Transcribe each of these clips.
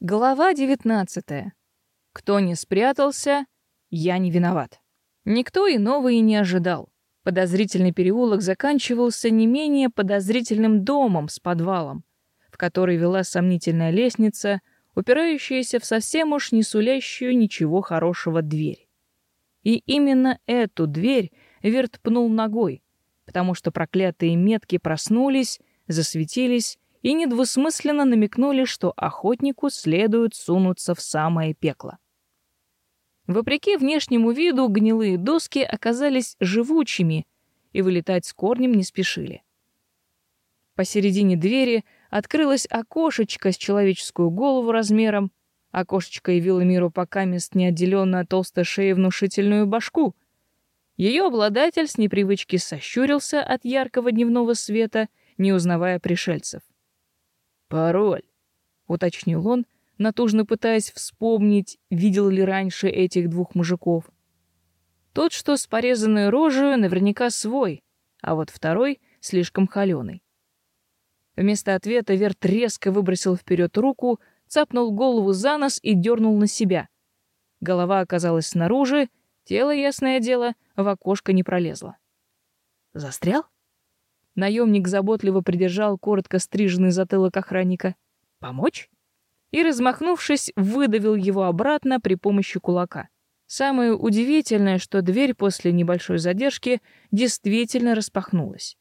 Глава 19. Кто не спрятался, я не виноват. Никто иного и не ожидал. Подозрительный переулок заканчивался не менее подозрительным домом с подвалом, в который вела сомнительная лестница, упирающаяся в совсем уж не сулящую ничего хорошего дверь. И именно эту дверь Верт пнул ногой, потому что проклятые метки проснулись, засветились и недвусмысленно намекнули, что охотнику следует сунуться в самое пекло. Вопреки внешнему виду, гнилые доски оказались живучими и вылетать с корнем не спешили. Посередине двери открылось окошечко с человеческую голову размером. Окошечко явило миру пока мест неотделенно от толстой шеи внушительную башку. Ее обладатель с непривычки сощурился от яркого дневного света, не узнавая пришельцев. «Пароль», — уточнил он, натужно пытаясь вспомнить, видел ли раньше этих двух мужиков. Тот, что с порезанной рожей, наверняка свой, а вот второй слишком холеный. Вместо ответа Верт резко выбросил вперед руку, цапнул голову за нос и дернул на себя. Голова оказалась снаружи, тело, ясное дело, в окошко не пролезло. Застрял? Наемник заботливо придержал коротко стриженный затылок охранника. «Помочь?» И, размахнувшись, выдавил его обратно при помощи кулака. Самое удивительное, что дверь после небольшой задержки действительно распахнулась.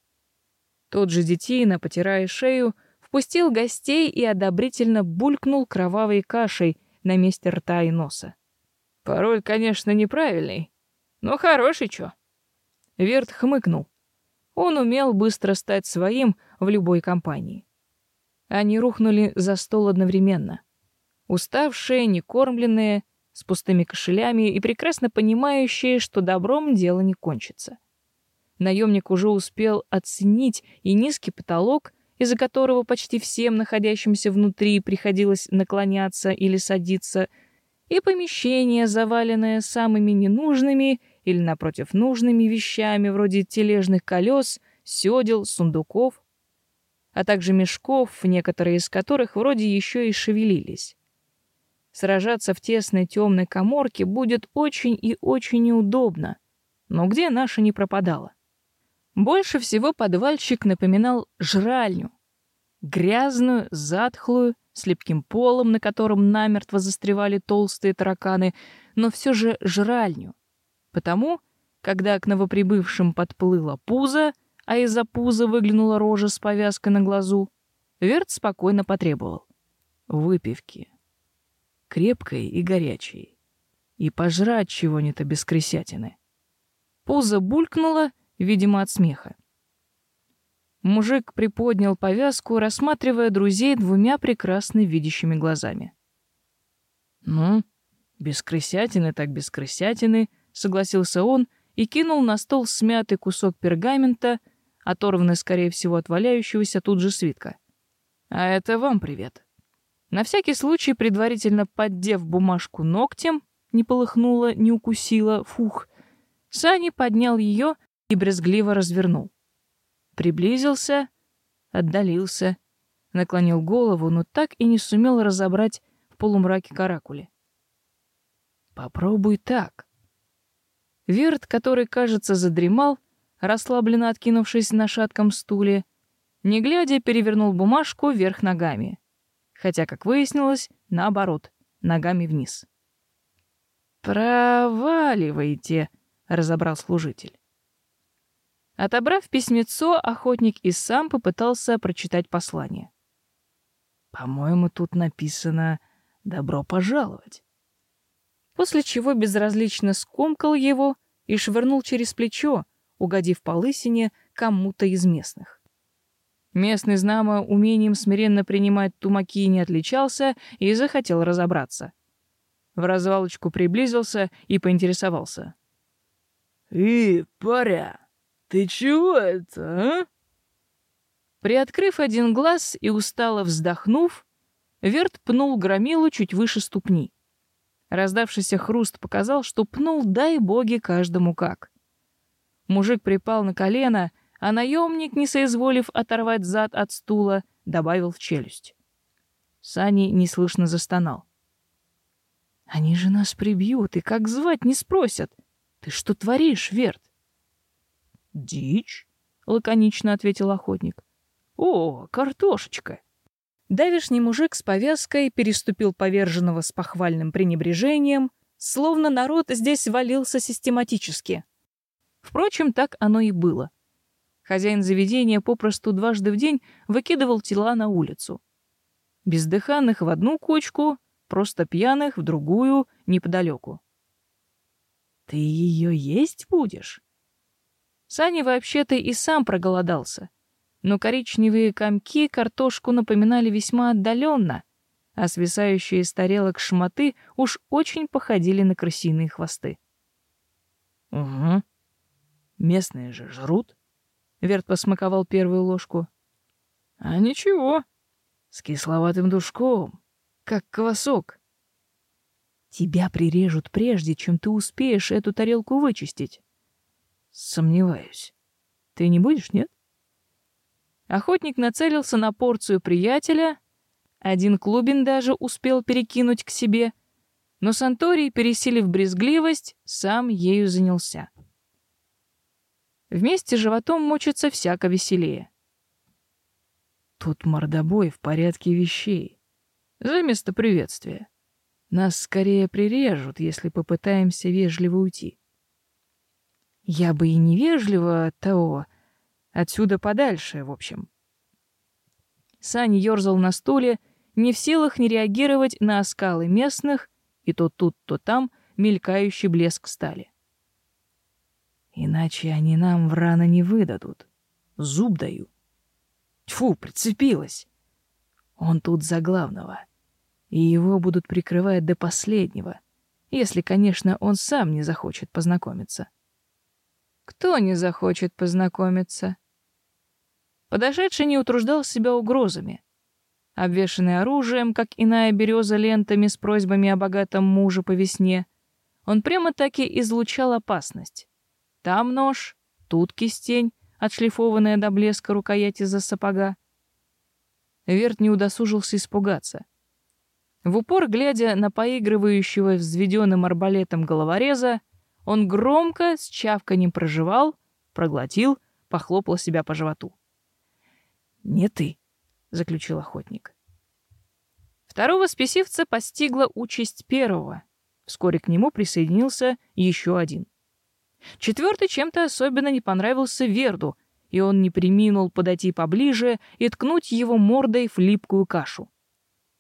Тот же детина, потирая шею, впустил гостей и одобрительно булькнул кровавой кашей на месте рта и носа. Пароль, конечно, неправильный, но хороший чё. Верт хмыкнул. Он умел быстро стать своим в любой компании. Они рухнули за стол одновременно. Уставшие, некормленные, с пустыми кошелями и прекрасно понимающие, что добром дело не кончится. Наемник уже успел оценить и низкий потолок, из-за которого почти всем находящимся внутри приходилось наклоняться или садиться, и помещение, заваленное самыми ненужными или, напротив, нужными вещами вроде тележных колес, сёдел, сундуков, а также мешков, некоторые из которых вроде еще и шевелились. Сражаться в тесной темной коморке будет очень и очень неудобно, но где наша не пропадала? Больше всего подвальчик напоминал жральню, грязную, затхлую, с липким полом, на котором намертво застревали толстые тараканы, но все же жральню, Потому, когда к новоприбывшим подплыла пузо, а из-за пуза выглянула рожа с повязкой на глазу, Верт спокойно потребовал. Выпивки. Крепкой и горячей. И пожрать чего-нибудь без крысятины. Пузо булькнуло, видимо, от смеха. Мужик приподнял повязку, рассматривая друзей двумя прекрасно видящими глазами. «Ну, без крысятины так без крысятины», согласился он и кинул на стол смятый кусок пергамента, оторванный, скорее всего, от валяющегося тут же свитка. А это вам привет. На всякий случай, предварительно поддев бумажку ногтем, не полыхнула, не укусила, фух, Сани поднял ее и брезгливо развернул. Приблизился, отдалился, наклонил голову, но так и не сумел разобрать в полумраке каракули. Попробуй так. Верт, который, кажется, задремал, расслабленно откинувшись на шатком стуле, не глядя, перевернул бумажку вверх ногами. Хотя, как выяснилось, наоборот, ногами вниз. «Проваливайте», — разобрал служитель. Отобрав письмецо, охотник и сам попытался прочитать послание. «По-моему, тут написано «добро пожаловать» после чего безразлично скомкал его и швырнул через плечо, угодив по лысине кому-то из местных. Местный знамо умением смиренно принимать тумаки не отличался и захотел разобраться. В развалочку приблизился и поинтересовался. «И, паря, ты чего это, а?» Приоткрыв один глаз и устало вздохнув, Верт пнул громилу чуть выше ступни. Раздавшийся хруст показал, что пнул, дай боги, каждому как. Мужик припал на колено, а наемник, не соизволив оторвать зад от стула, добавил в челюсть. Сани неслышно застонал. Они же нас прибьют, и как звать не спросят. Ты что творишь, Верт? Дичь, лаконично ответил охотник. О, картошечка. Давишний мужик с повязкой переступил поверженного с похвальным пренебрежением, словно народ здесь валился систематически. Впрочем, так оно и было. Хозяин заведения попросту дважды в день выкидывал тела на улицу. Бездыханных в одну кучку, просто пьяных в другую, неподалеку. «Ты ее есть будешь?» Саня вообще-то и сам проголодался, но коричневые комки картошку напоминали весьма отдаленно, а свисающие с тарелок шматы уж очень походили на крысиные хвосты. «Угу. Местные же жрут», Верт посмаковал первую ложку. А ничего, с кисловатым душком, как квасок. Тебя прирежут прежде, чем ты успеешь эту тарелку вычистить. Сомневаюсь. Ты не будешь, нет? Охотник нацелился на порцию приятеля. Один клубин даже успел перекинуть к себе, но Санторий, пересилив брезгливость, сам ею занялся. Вместе с животом мучиться всяко веселее. Тут мордобой в порядке вещей. За место приветствия. Нас скорее прирежут, если попытаемся вежливо уйти. Я бы и невежливо того. Отсюда подальше, в общем. Сань ерзал на стуле, не в силах не реагировать на оскалы местных и то тут, то там мелькающий блеск стали. Иначе они нам в рано не выдадут. Зуб даю. Тьфу, прицепилась. Он тут за главного. И его будут прикрывать до последнего, если, конечно, он сам не захочет познакомиться. Кто не захочет познакомиться? Подошедший не утруждал себя угрозами. Обвешанный оружием, как иная береза лентами с просьбами о богатом муже по весне, он прямо-таки излучал опасность. Там нож, тут кистень, отшлифованная до блеска рукоять из-за сапога. Верт не удосужился испугаться. В упор, глядя на поигрывающего взведенным арбалетом головореза, он громко с чавканем проживал, проглотил, похлопал себя по животу. «Не ты», — заключил охотник. Второго спесивца постигла участь первого. Вскоре к нему присоединился еще один. Четвертый чем-то особенно не понравился Верду, и он не приминул подойти поближе и ткнуть его мордой в липкую кашу.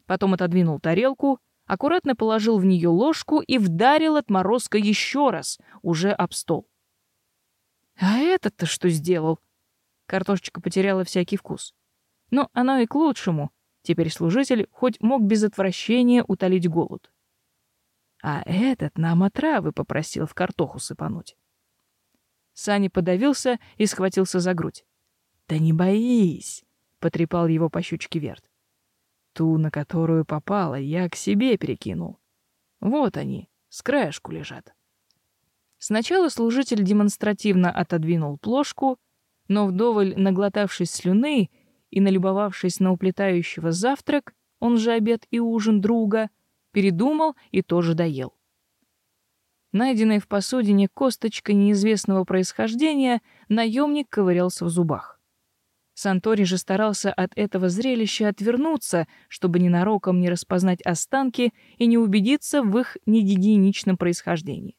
Потом отодвинул тарелку, аккуратно положил в нее ложку и вдарил отморозка еще раз, уже об стол. А этот-то что сделал? Картошечка потеряла всякий вкус. Но оно и к лучшему. Теперь служитель хоть мог без отвращения утолить голод. А этот нам отравы попросил в картоху сыпануть. Саня подавился и схватился за грудь. «Да не боись!» — потрепал его по щучке Верт. «Ту, на которую попало, я к себе перекинул. Вот они, с краешку лежат». Сначала служитель демонстративно отодвинул плошку, но вдоволь наглотавшись слюны и налюбовавшись на уплетающего завтрак, он же обед и ужин друга, передумал и тоже доел. Найденной в посудине косточкой неизвестного происхождения, наемник ковырялся в зубах. Сантори же старался от этого зрелища отвернуться, чтобы ненароком не распознать останки и не убедиться в их негигиеничном происхождении.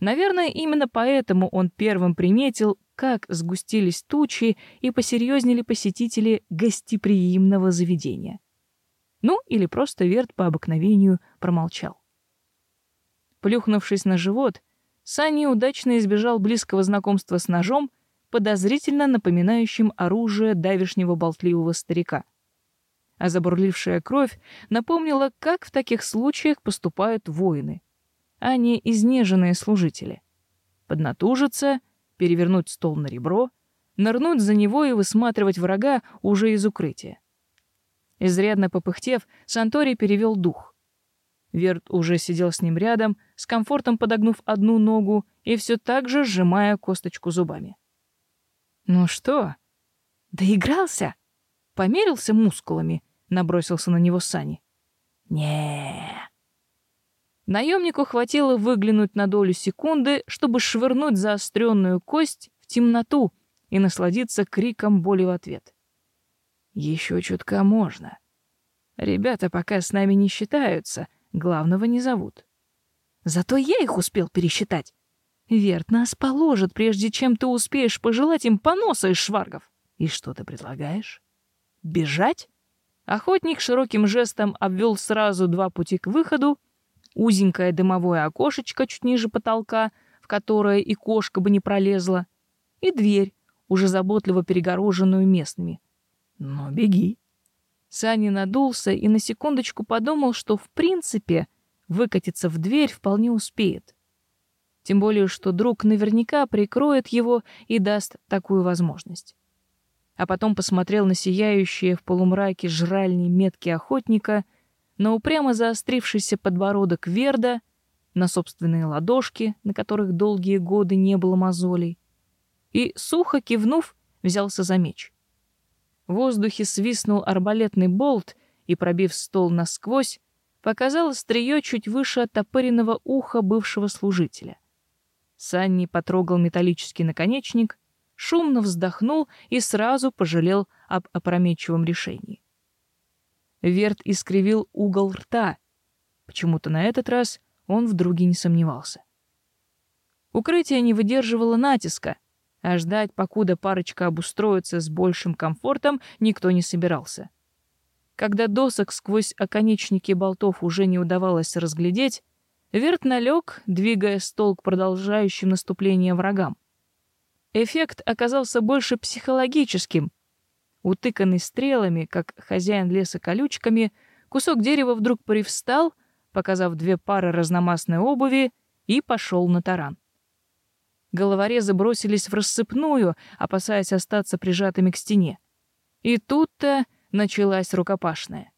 Наверное, именно поэтому он первым приметил, как сгустились тучи и посерьезнели посетители гостеприимного заведения. Ну, или просто Верт по обыкновению промолчал. Плюхнувшись на живот, Санни удачно избежал близкого знакомства с ножом, подозрительно напоминающим оружие давишнего болтливого старика. А забурлившая кровь напомнила, как в таких случаях поступают воины, а не изнеженные служители. Поднатужиться, перевернуть стол на ребро, нырнуть за него и высматривать врага уже из укрытия. Изрядно попыхтев, Сантори перевел дух. Верт уже сидел с ним рядом, с комфортом подогнув одну ногу и все так же сжимая косточку зубами. «Ну что, доигрался? Померился мускулами? набросился на него Сани. не Наемнику хватило выглянуть на долю секунды, чтобы швырнуть заостренную кость в темноту и насладиться криком боли в ответ. Еще чутка можно. Ребята пока с нами не считаются, главного не зовут. Зато я их успел пересчитать. Верт нас положит, прежде чем ты успеешь пожелать им поноса из шваргов. И что ты предлагаешь? Бежать? Охотник широким жестом обвел сразу два пути к выходу, узенькое дымовое окошечко чуть ниже потолка, в которое и кошка бы не пролезла, и дверь, уже заботливо перегороженную местными. «Ну, беги». Саня надулся и на секундочку подумал, что в принципе выкатиться в дверь вполне успеет. Тем более, что друг наверняка прикроет его и даст такую возможность. А потом посмотрел на сияющие в полумраке жральни метки охотника, на упрямо заострившийся подбородок Верда, на собственные ладошки, на которых долгие годы не было мозолей, и, сухо кивнув, взялся за меч. В воздухе свистнул арбалетный болт и, пробив стол насквозь, показал острие чуть выше оттопыренного уха бывшего служителя. Санни потрогал металлический наконечник, шумно вздохнул и сразу пожалел об опрометчивом решении. Верт искривил угол рта. Почему-то на этот раз он в друге не сомневался. Укрытие не выдерживало натиска, а ждать, покуда парочка обустроится с большим комфортом, никто не собирался. Когда досок сквозь оконечники болтов уже не удавалось разглядеть, Верт налег, двигая стол к продолжающим наступление врагам. Эффект оказался больше психологическим. Утыканный стрелами, как хозяин леса колючками, кусок дерева вдруг привстал, показав две пары разномастной обуви, и пошел на таран. Головорезы бросились в рассыпную, опасаясь остаться прижатыми к стене. И тут-то началась рукопашная.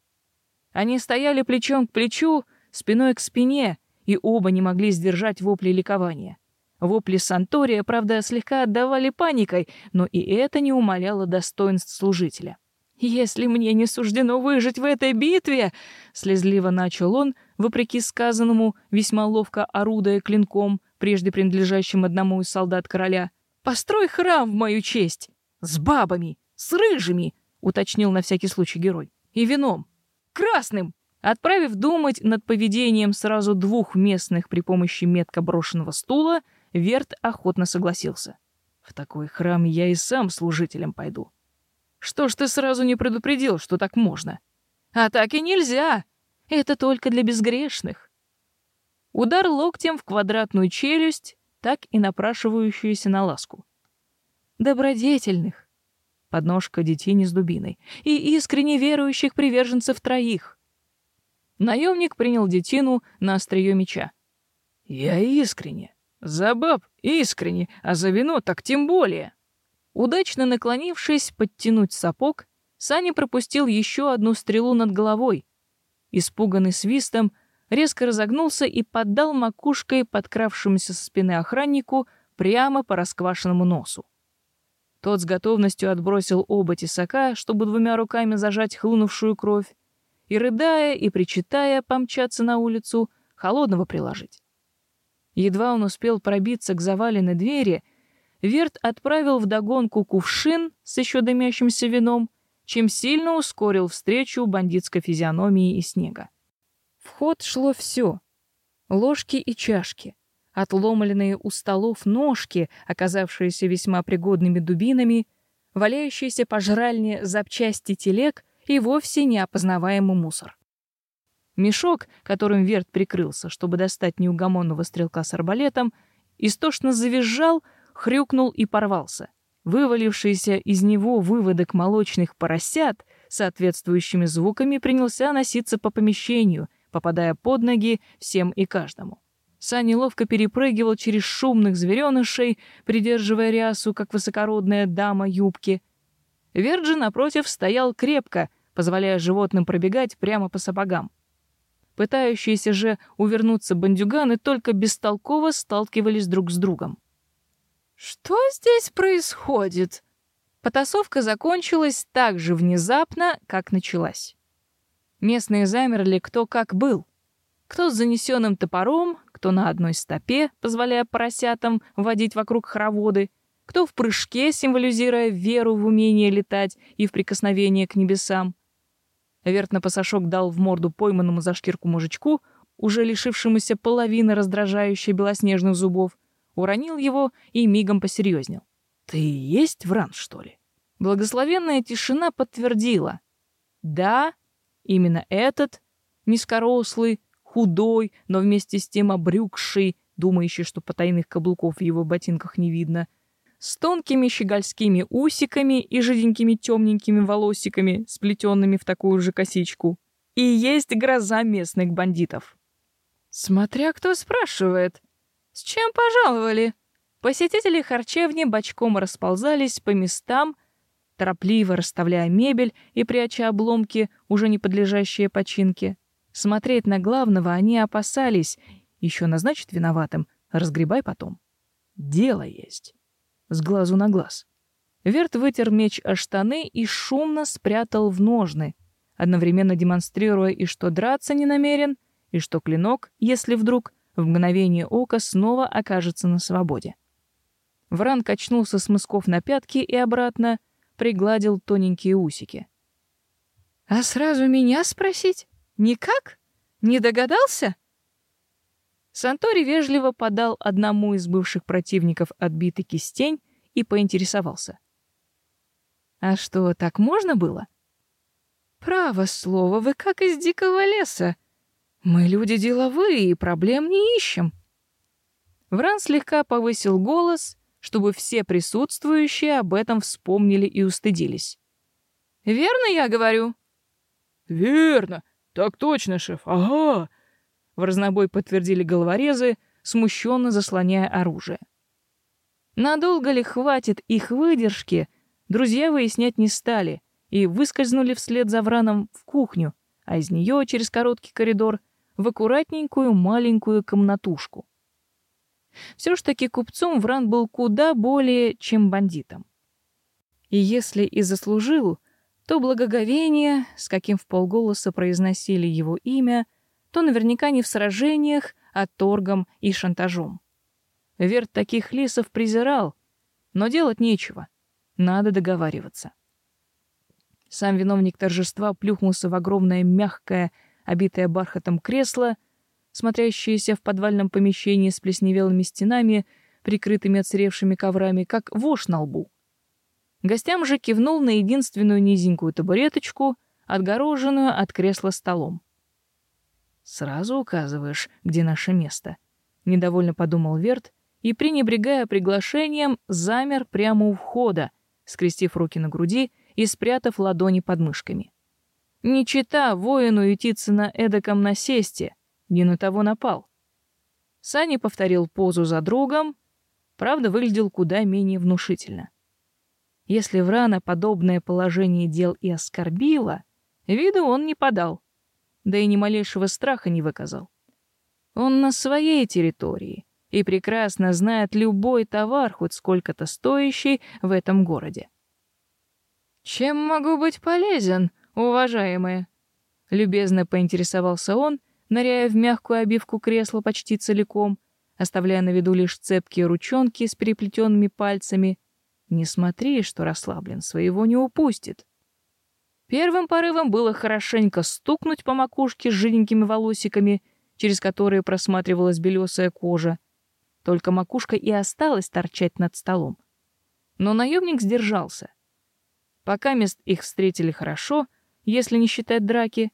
Они стояли плечом к плечу, спиной к спине, и оба не могли сдержать вопли ликования. Вопли Сантория, правда, слегка отдавали паникой, но и это не умаляло достоинств служителя. «Если мне не суждено выжить в этой битве», — слезливо начал он, вопреки сказанному, весьма ловко орудуя клинком, прежде принадлежащим одному из солдат короля, «построй храм в мою честь! С бабами, с рыжими!» — уточнил на всякий случай герой. «И вином! Красным! Отправив думать над поведением сразу двух местных при помощи метко брошенного стула, Верт охотно согласился. «В такой храм я и сам служителем пойду». «Что ж ты сразу не предупредил, что так можно?» «А так и нельзя! Это только для безгрешных». Удар локтем в квадратную челюсть, так и напрашивающуюся на ласку. «Добродетельных» — подножка детей с дубиной, и искренне верующих приверженцев троих. Наемник принял детину на острие меча. «Я искренне. За баб искренне, а за вино так тем более». Удачно наклонившись подтянуть сапог, Саня пропустил еще одну стрелу над головой. Испуганный свистом, резко разогнулся и поддал макушкой подкравшемуся со спины охраннику прямо по расквашенному носу. Тот с готовностью отбросил оба тесака, чтобы двумя руками зажать хлынувшую кровь, и, рыдая и причитая, помчаться на улицу, холодного приложить. Едва он успел пробиться к заваленной двери, Верт отправил вдогонку кувшин с еще дымящимся вином, чем сильно ускорил встречу бандитской физиономии и снега. В ход шло все — ложки и чашки, отломленные у столов ножки, оказавшиеся весьма пригодными дубинами, валяющиеся по жральне запчасти телег — и вовсе неопознаваемый мусор. Мешок, которым Верт прикрылся, чтобы достать неугомонного стрелка с арбалетом, истошно завизжал, хрюкнул и порвался. Вывалившийся из него выводок молочных поросят соответствующими звуками принялся носиться по помещению, попадая под ноги всем и каждому. Саня ловко перепрыгивал через шумных зверенышей, придерживая рясу, как высокородная дама юбки. Верджи, напротив, стоял крепко, позволяя животным пробегать прямо по сапогам. Пытающиеся же увернуться бандюганы только бестолково сталкивались друг с другом. «Что здесь происходит?» Потасовка закончилась так же внезапно, как началась. Местные замерли кто как был. Кто с занесенным топором, кто на одной стопе, позволяя поросятам водить вокруг хороводы, кто в прыжке, символизируя веру в умение летать и в прикосновение к небесам. Вертно-пасашок дал в морду пойманному за шкирку мужичку, уже лишившемуся половины раздражающей белоснежных зубов, уронил его и мигом посерьезнел. «Ты есть Вран, что ли?» Благословенная тишина подтвердила. Да, именно этот, низкорослый, худой, но вместе с тем обрюкший, думающий, что потайных каблуков в его ботинках не видно, с тонкими щегольскими усиками и жиденькими темненькими волосиками, сплетенными в такую же косичку. И есть гроза местных бандитов. Смотря кто спрашивает. С чем пожаловали? Посетители харчевни бочком расползались по местам, торопливо расставляя мебель и пряча обломки, уже не подлежащие починке. Смотреть на главного они опасались. Еще назначит виноватым, разгребай потом. Дело есть. С глазу на глаз. Верт вытер меч о штаны и шумно спрятал в ножны, одновременно демонстрируя и что драться не намерен, и что клинок, если вдруг, в мгновение ока снова окажется на свободе. Вран качнулся с мысков на пятки и обратно, пригладил тоненькие усики. «А сразу меня спросить? Никак? Не догадался?» Сантори вежливо подал одному из бывших противников отбитый кистень и поинтересовался. «А что, так можно было?» «Право слово, вы как из дикого леса. Мы люди деловые и проблем не ищем». Вран слегка повысил голос, чтобы все присутствующие об этом вспомнили и устыдились. «Верно я говорю?» «Верно. Так точно, шеф. Ага!» В разнобой подтвердили головорезы, смущенно заслоняя оружие. Надолго ли хватит их выдержки, друзья выяснять не стали и выскользнули вслед за Враном в кухню, а из нее через короткий коридор в аккуратненькую маленькую комнатушку. Все ж таки купцом Вран был куда более, чем бандитом. И если и заслужил, то благоговение, с каким в полголоса произносили его имя, то наверняка не в сражениях, а торгом и шантажом. Верт таких лисов презирал, но делать нечего. Надо договариваться. Сам виновник торжества плюхнулся в огромное мягкое, обитое бархатом кресло смотрящиеся в подвальном помещении с плесневелыми стенами, прикрытыми отсыревшими коврами, как вошь на лбу. Гостям же кивнул на единственную низенькую табуреточку, отгороженную от кресла столом. «Сразу указываешь, где наше место», — недовольно подумал Верт и, пренебрегая приглашением, замер прямо у входа, скрестив руки на груди и спрятав ладони под мышками. Не чита воину ютиться на эдаком насесте, не на того напал. Сани повторил позу за другом, правда, выглядел куда менее внушительно. Если Врана подобное положение дел и оскорбило, виду он не подал, да и ни малейшего страха не выказал. Он на своей территории и прекрасно знает любой товар, хоть сколько-то стоящий в этом городе. «Чем могу быть полезен, уважаемые?» Любезно поинтересовался он, ныряя в мягкую обивку кресла почти целиком, оставляя на виду лишь цепкие ручонки с переплетенными пальцами. Не смотри, что расслаблен, своего не упустит. Первым порывом было хорошенько стукнуть по макушке с жиденькими волосиками, через которые просматривалась белесая кожа. Только макушка и осталась торчать над столом. Но наемник сдержался. Пока мест их встретили хорошо, если не считать драки,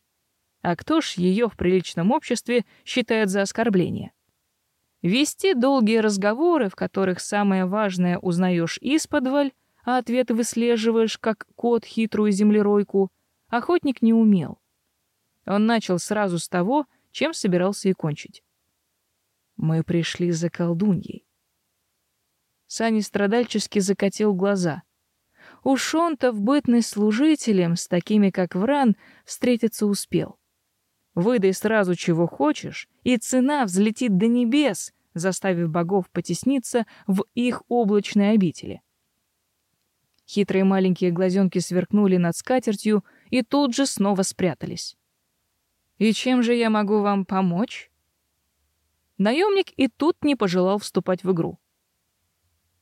а кто ж ее в приличном обществе считает за оскорбление? Вести долгие разговоры, в которых самое важное узнаешь исподволь, а ответы выслеживаешь, как кот хитрую землеройку, охотник не умел. Он начал сразу с того, чем собирался и кончить. Мы пришли за колдуньей. Сани страдальчески закатил глаза. Уж он-то в бытность служителем с такими, как Вран, встретиться успел. Выдай сразу, чего хочешь, и цена взлетит до небес, заставив богов потесниться в их облачной обители. Хитрые маленькие глазенки сверкнули над скатертью и тут же снова спрятались. «И чем же я могу вам помочь?» Наемник и тут не пожелал вступать в игру.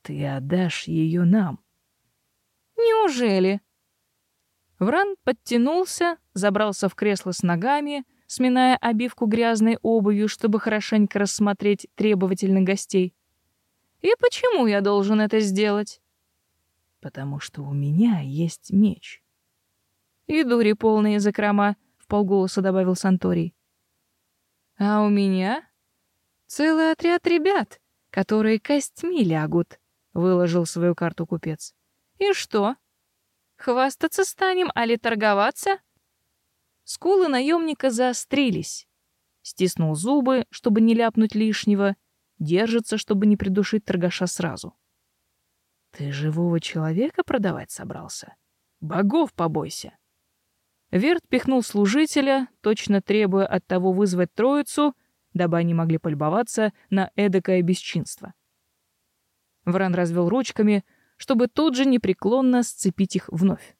«Ты отдашь ее нам». «Неужели?» Вран подтянулся, забрался в кресло с ногами, сминая обивку грязной обувью, чтобы хорошенько рассмотреть требовательных гостей. «И почему я должен это сделать?» «Потому что у меня есть меч». «И дури полные закрома», — в полголоса добавил Санторий. «А у меня целый отряд ребят, которые костьми лягут», — выложил свою карту купец. «И что?» Хвастаться станем, али торговаться? Скулы наемника заострились. Стиснул зубы, чтобы не ляпнуть лишнего, держится, чтобы не придушить торгаша сразу. Ты живого человека продавать собрался? Богов побойся. Верт пихнул служителя, точно требуя от того вызвать троицу, дабы они могли полюбоваться на эдакое бесчинство. Вран развел ручками, чтобы тут же непреклонно сцепить их вновь.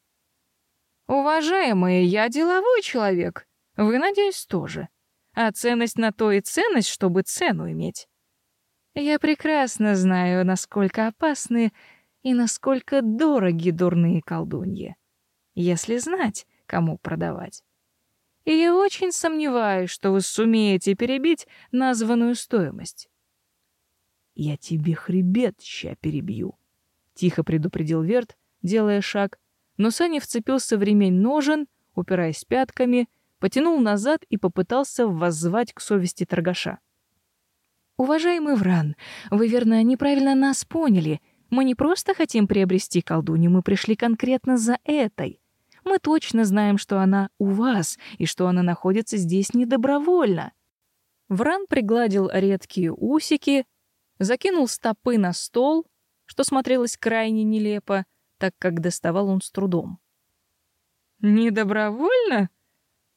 «Уважаемые, я деловой человек. Вы, надеюсь, тоже. А ценность на то и ценность, чтобы цену иметь. Я прекрасно знаю, насколько опасны и насколько дороги дурные колдуньи. Если знать, кому продавать. И я очень сомневаюсь, что вы сумеете перебить названную стоимость. Я тебе хребет ща перебью, Тихо предупредил Верт, делая шаг, но Саня вцепился в ремень ножен, упираясь пятками, потянул назад и попытался воззвать к совести торгаша. «Уважаемый Вран, вы, верно, неправильно нас поняли. Мы не просто хотим приобрести колдунью, мы пришли конкретно за этой. Мы точно знаем, что она у вас и что она находится здесь недобровольно». Вран пригладил редкие усики, закинул стопы на стол, что смотрелось крайне нелепо, так как доставал он с трудом. «Недобровольно?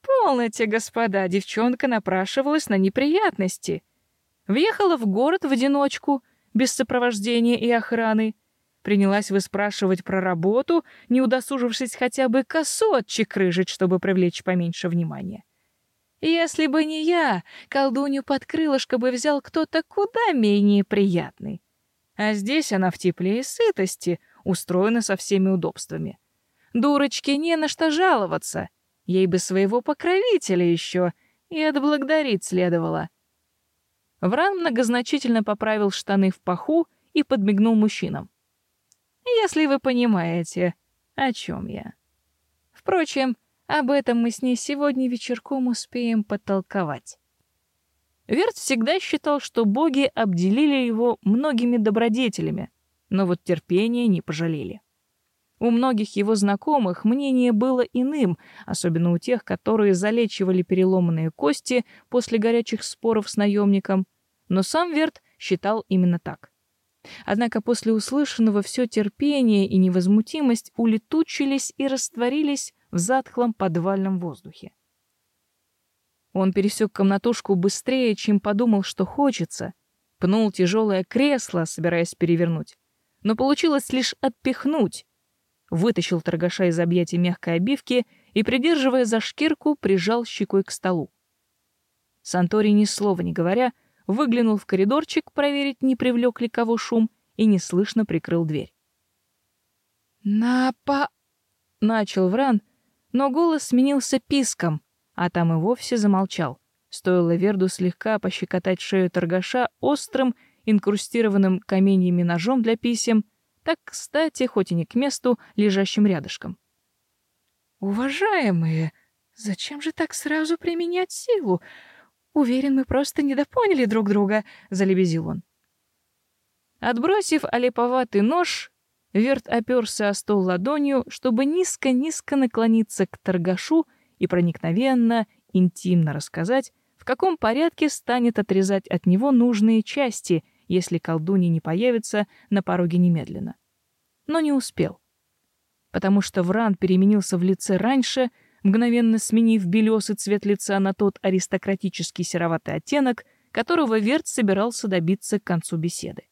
Полноте, господа, девчонка напрашивалась на неприятности. Въехала в город в одиночку, без сопровождения и охраны, принялась выспрашивать про работу, не удосужившись хотя бы косу отчекрыжить, чтобы привлечь поменьше внимания. Если бы не я, колдунью под крылышко бы взял кто-то куда менее приятный. А здесь она в тепле и сытости, устроена со всеми удобствами. Дурочке не на что жаловаться. Ей бы своего покровителя еще и отблагодарить следовало. Вран многозначительно поправил штаны в паху и подмигнул мужчинам. «Если вы понимаете, о чем я. Впрочем, об этом мы с ней сегодня вечерком успеем потолковать». Верт всегда считал, что боги обделили его многими добродетелями, но вот терпения не пожалели. У многих его знакомых мнение было иным, особенно у тех, которые залечивали переломанные кости после горячих споров с наемником, но сам Верт считал именно так. Однако после услышанного все терпение и невозмутимость улетучились и растворились в затхлом подвальном воздухе. Он пересек комнатушку быстрее, чем подумал, что хочется. Пнул тяжелое кресло, собираясь перевернуть. Но получилось лишь отпихнуть. Вытащил торгаша из объятий мягкой обивки и, придерживая за шкирку, прижал щекой к столу. Сантори, ни слова не говоря, выглянул в коридорчик проверить, не привлек ли кого шум, и неслышно прикрыл дверь. «Напа...» — начал Вран, но голос сменился писком, а там и вовсе замолчал. Стоило Верду слегка пощекотать шею торгаша острым, инкрустированным каменьями ножом для писем, так, кстати, хоть и не к месту, лежащим рядышком. «Уважаемые, зачем же так сразу применять силу? Уверен, мы просто недопоняли друг друга», — залебезил он. Отбросив олеповатый нож, Верт оперся о стол ладонью, чтобы низко-низко наклониться к торгашу и проникновенно, интимно рассказать, в каком порядке станет отрезать от него нужные части, если колдунья не появится на пороге немедленно. Но не успел. Потому что Вран переменился в лице раньше, мгновенно сменив белесый цвет лица на тот аристократический сероватый оттенок, которого Верт собирался добиться к концу беседы.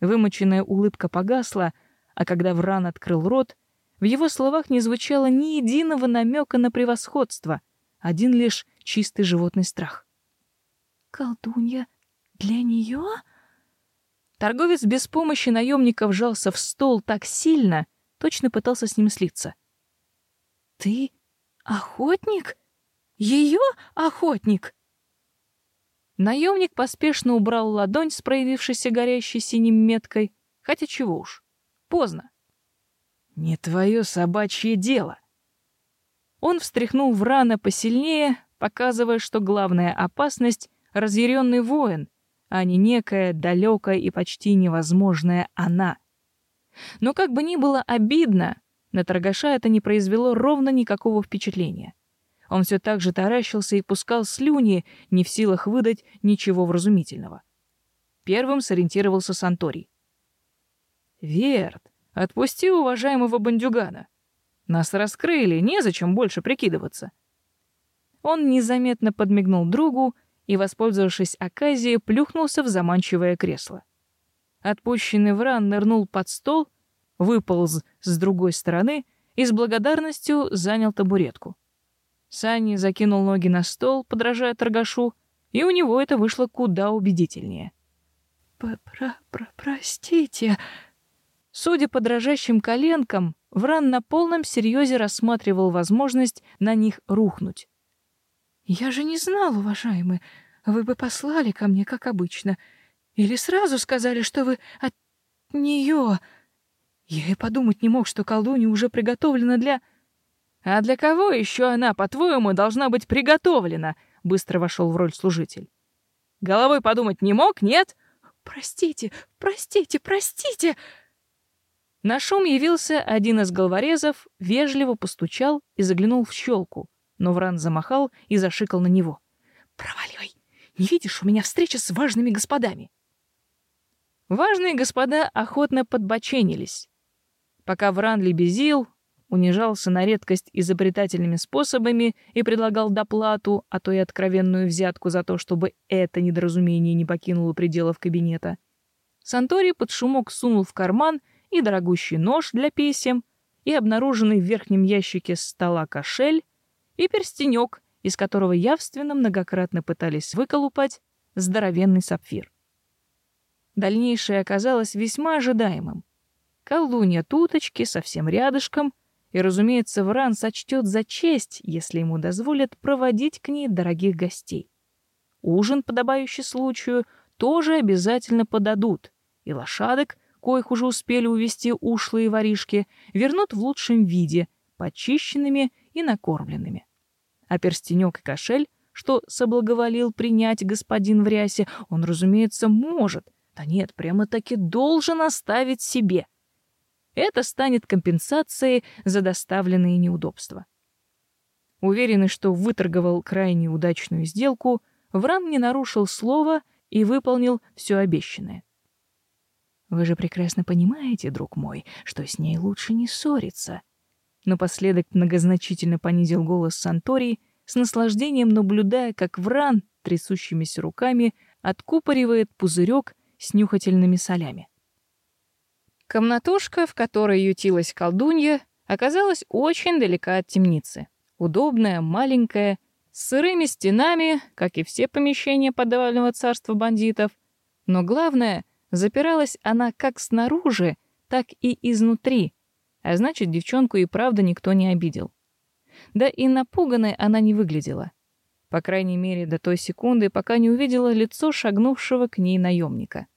Вымоченная улыбка погасла, а когда Вран открыл рот, в его словах не звучало ни единого намека на превосходство, один лишь чистый животный страх. «Колдунья для нее?» Торговец без помощи наемника вжался в стол так сильно, точно пытался с ним слиться. «Ты охотник? Ее охотник?» Наемник поспешно убрал ладонь с проявившейся горящей синим меткой, хотя чего уж, поздно. «Не твое собачье дело!» Он встряхнул Врана посильнее, показывая, что главная опасность — разъяренный воин, а не некая далекая и почти невозможная она. Но как бы ни было обидно, на торгаша это не произвело ровно никакого впечатления. Он все так же таращился и пускал слюни, не в силах выдать ничего вразумительного. Первым сориентировался Санторий. «Верт, отпусти уважаемого бандюгана. Нас раскрыли, незачем больше прикидываться». Он незаметно подмигнул другу и, воспользовавшись оказией, плюхнулся в заманчивое кресло. Отпущенный Вран нырнул под стол, выполз с другой стороны и с благодарностью занял табуретку. Санни закинул ноги на стол, подражая торгашу, и у него это вышло куда убедительнее. «Про-про-простите...» Судя по дрожащим коленкам, Вран на полном серьезе рассматривал возможность на них рухнуть. «Я же не знал, уважаемый. Вы бы послали ко мне, как обычно. Или сразу сказали, что вы от нее. Я и подумать не мог, что колдунья уже приготовлена для...» «А для кого еще она, по-твоему, должна быть приготовлена?» — быстро вошел в роль служитель. «Головой подумать не мог, нет?» «Простите, простите, простите!» На шум явился один из головорезов, вежливо постучал и заглянул в щелку но Вран замахал и зашикал на него. «Проваливай! Не видишь, у меня встреча с важными господами!» Важные господа охотно подбоченились. Пока Вран лебезил, унижался на редкость изобретательными способами и предлагал доплату, а то и откровенную взятку за то, чтобы это недоразумение не покинуло пределов кабинета. Сантори под шумок сунул в карман и дорогущий нож для писем, и обнаруженный в верхнем ящике стола кошель, и перстенек, из которого явственно многократно пытались выколупать здоровенный сапфир. Дальнейшее оказалось весьма ожидаемым. Колдунья туточки совсем рядышком, и, разумеется, Вран сочтет за честь, если ему дозволят проводить к ней дорогих гостей. Ужин, подобающий случаю, тоже обязательно подадут, и лошадок, коих уже успели увести ушлые воришки, вернут в лучшем виде, почищенными и накормленными а перстенек и кошель, что соблаговолил принять господин в рясе, он, разумеется, может, да нет, прямо-таки должен оставить себе. Это станет компенсацией за доставленные неудобства. Уверенный, что выторговал крайне удачную сделку, Вран не нарушил слова и выполнил все обещанное. Вы же прекрасно понимаете, друг мой, что с ней лучше не ссориться. Напоследок многозначительно понизил голос Санторий, с наслаждением наблюдая, как Вран трясущимися руками откупоривает пузырек с нюхательными солями. Комнатушка, в которой ютилась колдунья, оказалась очень далека от темницы. Удобная, маленькая, с сырыми стенами, как и все помещения подвального царства бандитов. Но главное, запиралась она как снаружи, так и изнутри, а значит, девчонку и правда никто не обидел. Да и напуганной она не выглядела. По крайней мере, до той секунды, пока не увидела лицо шагнувшего к ней наемника.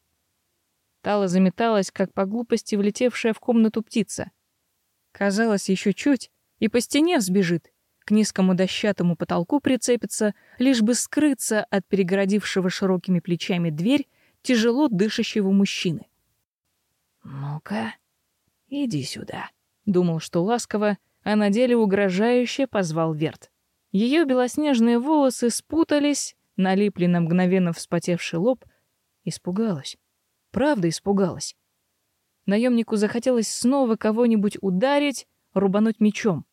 Тала заметалась, как по глупости влетевшая в комнату птица. Казалось, еще чуть, и по стене взбежит, к низкому дощатому потолку прицепится, лишь бы скрыться от перегородившего широкими плечами дверь тяжело дышащего мужчины. «Ну-ка, иди сюда», — думал, что ласково, а на деле угрожающе позвал Верт. Ее белоснежные волосы спутались, налипли на мгновенно вспотевший лоб. Испугалась. Правда испугалась. Наемнику захотелось снова кого-нибудь ударить, рубануть мечом.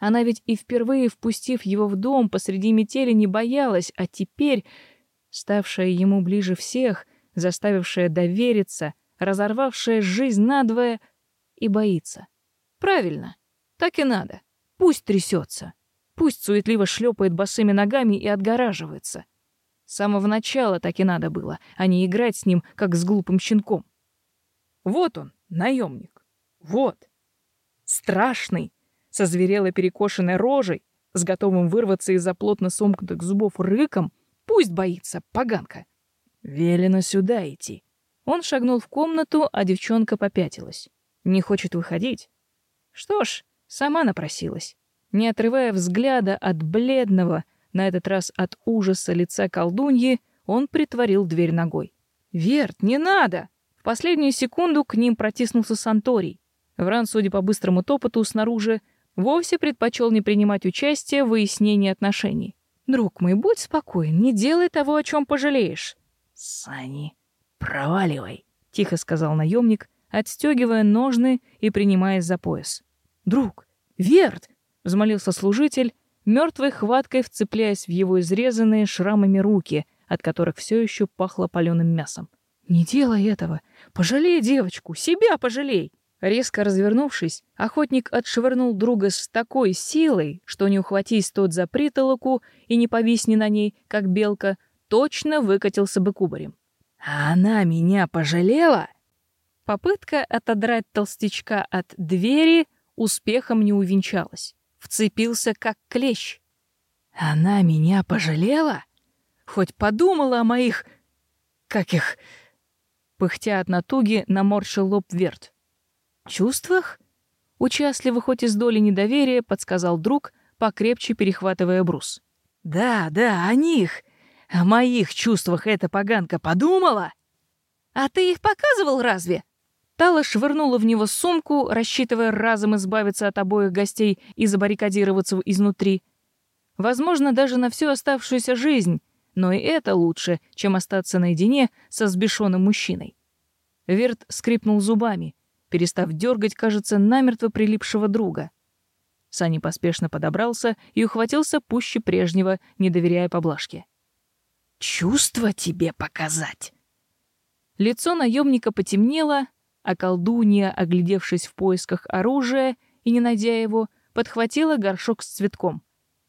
Она ведь и впервые, впустив его в дом посреди метели, не боялась, а теперь, ставшая ему ближе всех, заставившая довериться, разорвавшая жизнь надвое, и боится. Правильно. Так и надо. Пусть трясется. Пусть суетливо шлепает босыми ногами и отгораживается. Самого начала так и надо было, а не играть с ним, как с глупым щенком. Вот он, наемник. Вот. Страшный, со зверело перекошенной рожей, с готовым вырваться из-за плотно сомкнутых зубов рыком, пусть боится, поганка. Велено сюда идти. Он шагнул в комнату, а девчонка попятилась. Не хочет выходить. Что ж, сама напросилась. Не отрывая взгляда от бледного, на этот раз от ужаса лица колдуньи, он притворил дверь ногой. «Верт, не надо!» В последнюю секунду к ним протиснулся Санторий. Вран, судя по быстрому топоту снаружи, вовсе предпочел не принимать участие в выяснении отношений. «Друг мой, будь спокоен, не делай того, о чем пожалеешь». «Сани, проваливай», — тихо сказал наемник, отстегивая ножны и принимаясь за пояс. «Друг, Верт!» — взмолился служитель, мертвой хваткой вцепляясь в его изрезанные шрамами руки, от которых все еще пахло паленым мясом. «Не делай этого! Пожалей девочку! Себя пожалей!» Резко развернувшись, охотник отшвырнул друга с такой силой, что не ухватись тот за притолоку и не повисни на ней, как белка, точно выкатился бы кубарем. «А она меня пожалела?» Попытка отодрать толстячка от двери успехом не увенчалась вцепился как клещ. Она меня пожалела? Хоть подумала о моих... как их... Пыхтя от натуги, наморщил лоб Верт. «Чувствах?» Участливо, хоть из доли недоверия, подсказал друг, покрепче перехватывая брус. «Да, да, о них! О моих чувствах эта поганка подумала!» «А ты их показывал разве?» Тала швырнула в него сумку, рассчитывая разом избавиться от обоих гостей и забаррикадироваться изнутри. Возможно, даже на всю оставшуюся жизнь, но и это лучше, чем остаться наедине со взбешенным мужчиной. Верт скрипнул зубами, перестав дергать, кажется, намертво прилипшего друга. Сани поспешно подобрался и ухватился пуще прежнего, не доверяя поблажке. «Чувство тебе показать!» Лицо наемника потемнело, а колдунья, оглядевшись в поисках оружия и не найдя его, подхватила горшок с цветком.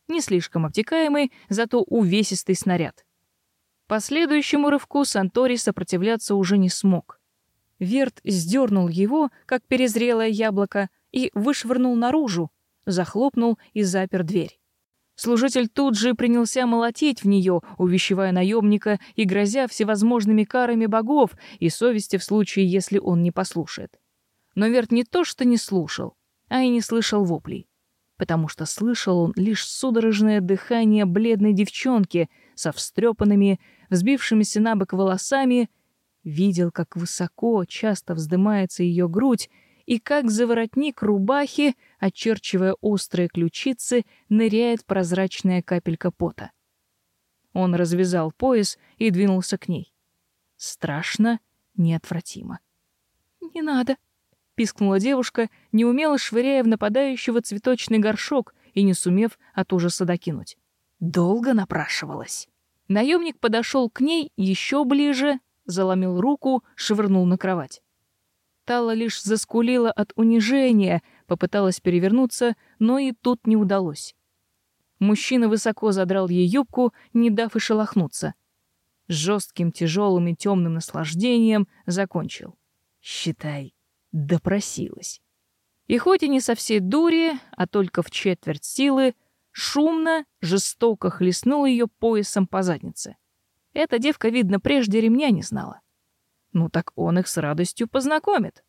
Не слишком обтекаемый, зато увесистый снаряд. Последующему рывку Сантори сопротивляться уже не смог. Верт сдернул его, как перезрелое яблоко, и вышвырнул наружу, захлопнул и запер дверь. Служитель тут же принялся молотить в нее, увещевая наемника и грозя всевозможными карами богов и совести в случае, если он не послушает. Но Верт не то что не слушал, а и не слышал воплей, потому что слышал он лишь судорожное дыхание бледной девчонки со встрепанными, взбившимися на бок волосами, видел, как высоко, часто вздымается ее грудь, и как за воротник рубахи, очерчивая острые ключицы, ныряет прозрачная капелька пота. Он развязал пояс и двинулся к ней. Страшно, неотвратимо. «Не надо», — пискнула девушка, неумело швыряя в нападающего цветочный горшок и не сумев от ужаса докинуть. Долго напрашивалась. Наемник подошел к ней еще ближе, заломил руку, швырнул на кровать. Тала лишь заскулила от унижения, попыталась перевернуться, но и тут не удалось. Мужчина высоко задрал ей юбку, не дав и шелохнуться. С жестким, тяжелым и темным наслаждением закончил. Считай, допросилась. И хоть и не со всей дури, а только в четверть силы, шумно, жестоко хлестнул ее поясом по заднице. Эта девка, видно, прежде ремня не знала. Ну так он их с радостью познакомит.